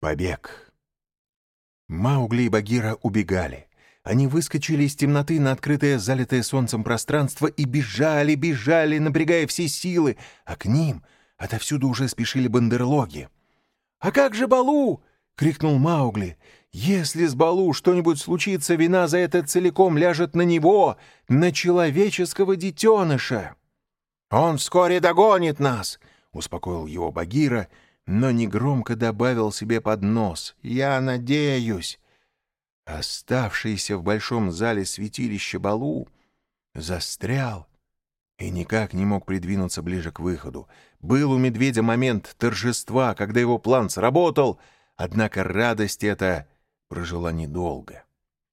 Побег. Маугли и Багира убегали. Они выскочили из темноты на открытое, залитое солнцем пространство и бежали, бежали, напрягая все силы, а к ним отовсюду уже спешили бандерлоги. «А как же Балу?» — крикнул Маугли. «Если с Балу что-нибудь случится, вина за это целиком ляжет на него, на человеческого детеныша». «Он вскоре догонит нас», — успокоил его Багира, но негромко добавил себе под нос. «Я надеюсь». Оставшийся в большом зале святилища Балу застрял и никак не мог придвинуться ближе к выходу. Был у медведя момент торжества, когда его план сработал, однако радость эта прожила недолго.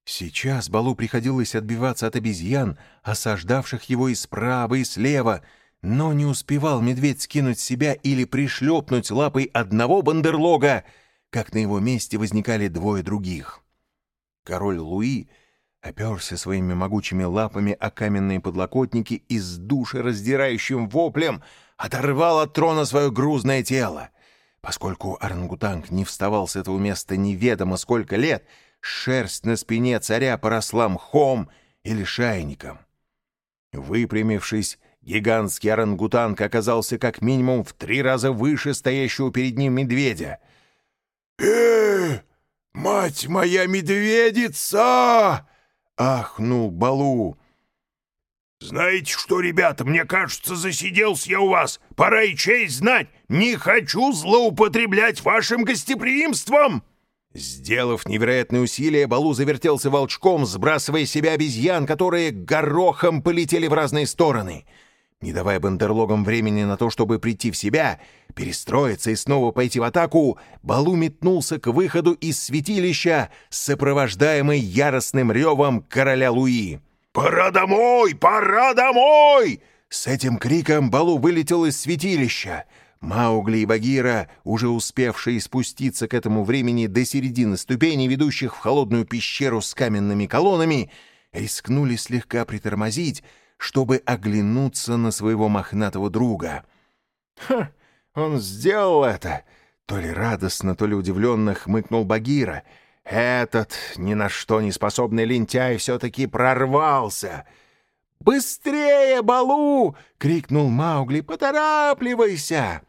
Сейчас Балу приходилось отбиваться от обезьян, осаждавших его и справа, и слева, но не успевал медведь скинуть себя или пришлепнуть лапой одного бандерлога, как на его месте возникали двое других. Король Луи — оперся своими могучими лапами о каменные подлокотники и с душераздирающим воплем оторвал от трона свое грузное тело. Поскольку орангутанг не вставал с этого места неведомо сколько лет, шерсть на спине царя поросла мхом или шайником. Выпрямившись, гигантский орангутанг оказался как минимум в три раза выше стоящего перед ним медведя. «Э, мать моя медведица!» ахнул Балу. «Знаете что, ребята, мне кажется, засиделся я у вас. Пора и честь знать. Не хочу злоупотреблять вашим гостеприимством!» Сделав невероятные усилия, Балу завертелся волчком, сбрасывая себя обезьян, которые горохом полетели в разные стороны. Не давая бандерлогам времени на то, чтобы прийти в себя, перестроиться и снова пойти в атаку, Балу метнулся к выходу из святилища, сопровождаемый яростным ревом короля Луи. «Пора домой! Пора домой!» С этим криком Балу вылетел из святилища. Маугли и Багира, уже успевшие спуститься к этому времени до середины ступеней, ведущих в холодную пещеру с каменными колоннами, рискнули слегка притормозить, чтобы оглянуться на своего мохнатого друга. «Ха! Он сделал это!» То ли радостно, то ли удивленно хмыкнул Багира. «Этот ни на что не способный лентяй все-таки прорвался!» «Быстрее, Балу!» — крикнул Маугли. «Поторапливайся!»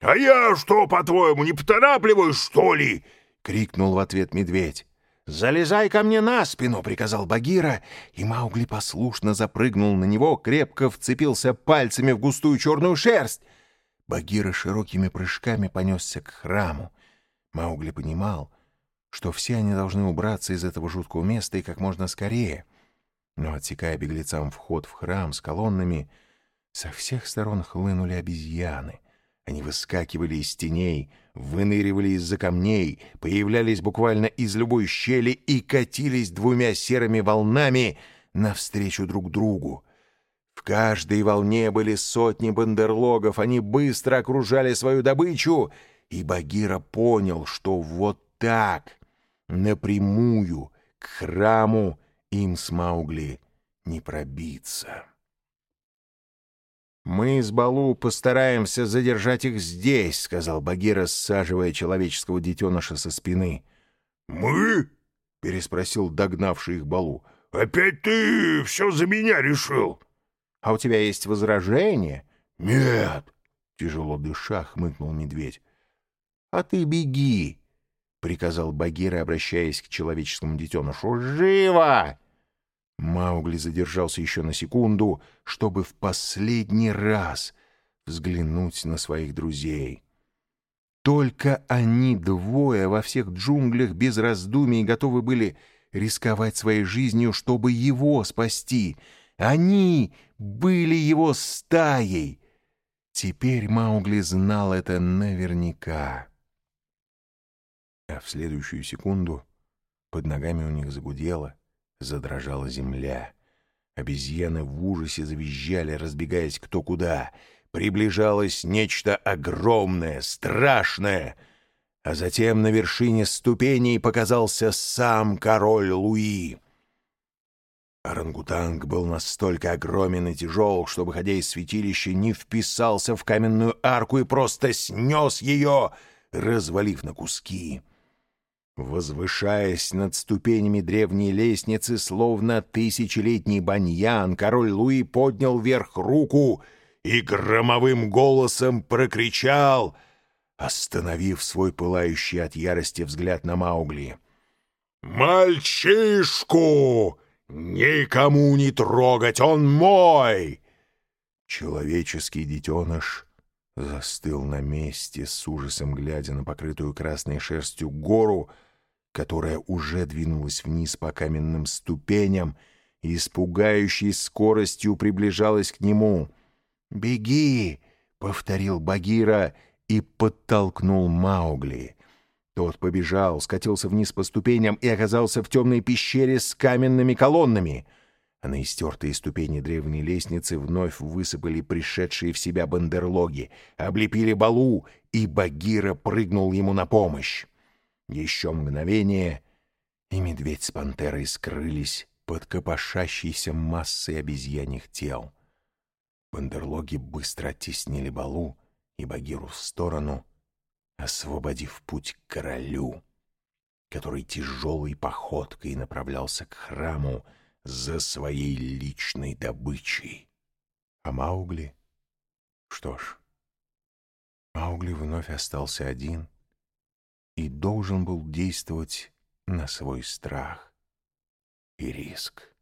«А я что, по-твоему, не поторапливаюсь, что ли?» — крикнул в ответ медведь. «Залезай ко мне на спину!» — приказал Багира, и Маугли послушно запрыгнул на него, крепко вцепился пальцами в густую черную шерсть. Багира широкими прыжками понесся к храму. Маугли понимал, что все они должны убраться из этого жуткого места и как можно скорее. Но, отсекая беглецам вход в храм с колоннами, со всех сторон хлынули обезьяны — они выскакивали из теней, выныривали из-за камней, появлялись буквально из любой щели и катились двумя серыми волнами навстречу друг другу. В каждой волне были сотни бандерлогов, они быстро окружали свою добычу, и Багира понял, что вот так, напрямую, к храму им с Маугли не пробиться. «Мы с Балу постараемся задержать их здесь», — сказал Багира, саживая человеческого детеныша со спины. «Мы?» — переспросил догнавший их Балу. «Опять ты все за меня решил?» «А у тебя есть возражение?» «Нет», — тяжело дыша хмыкнул медведь. «А ты беги», — приказал Багира, обращаясь к человеческому детенышу. «Живо!» Маугли задержался еще на секунду, чтобы в последний раз взглянуть на своих друзей. Только они двое во всех джунглях без раздумий готовы были рисковать своей жизнью, чтобы его спасти. Они были его стаей. Теперь Маугли знал это наверняка. А в следующую секунду под ногами у них загудело — Задрожала земля. Обезьяны в ужасе завизжали, разбегаясь кто куда. Приближалось нечто огромное, страшное. А затем на вершине ступеней показался сам король Луи. Орангутанг был настолько огромен и тяжел, что, выходя из святилища, не вписался в каменную арку и просто снес ее, развалив на куски. — Возвышаясь над ступенями древней лестницы, словно тысячелетний баньян, король Луи поднял вверх руку и громовым голосом прокричал, остановив свой пылающий от ярости взгляд на Маугли. «Мальчишку никому не трогать, он мой!» Человеческий детеныш застыл на месте, с ужасом глядя на покрытую красной шерстью гору, которая уже двинулась вниз по каменным ступеням и с пугающей скоростью приближалась к нему. «Беги!» — повторил Багира и подтолкнул Маугли. Тот побежал, скатился вниз по ступеням и оказался в темной пещере с каменными колоннами. А на истертые ступени древней лестницы вновь высыпали пришедшие в себя бандерлоги, облепили Балу, и Багира прыгнул ему на помощь. Еще мгновение, и медведь с пантерой скрылись под копошащейся массой обезьяньих тел. Бандерлоги быстро оттеснили Балу и Багиру в сторону, освободив путь к королю, который тяжелой походкой направлялся к храму за своей личной добычей. А Маугли? Что ж, Маугли вновь остался один — и должен был действовать на свой страх и риск.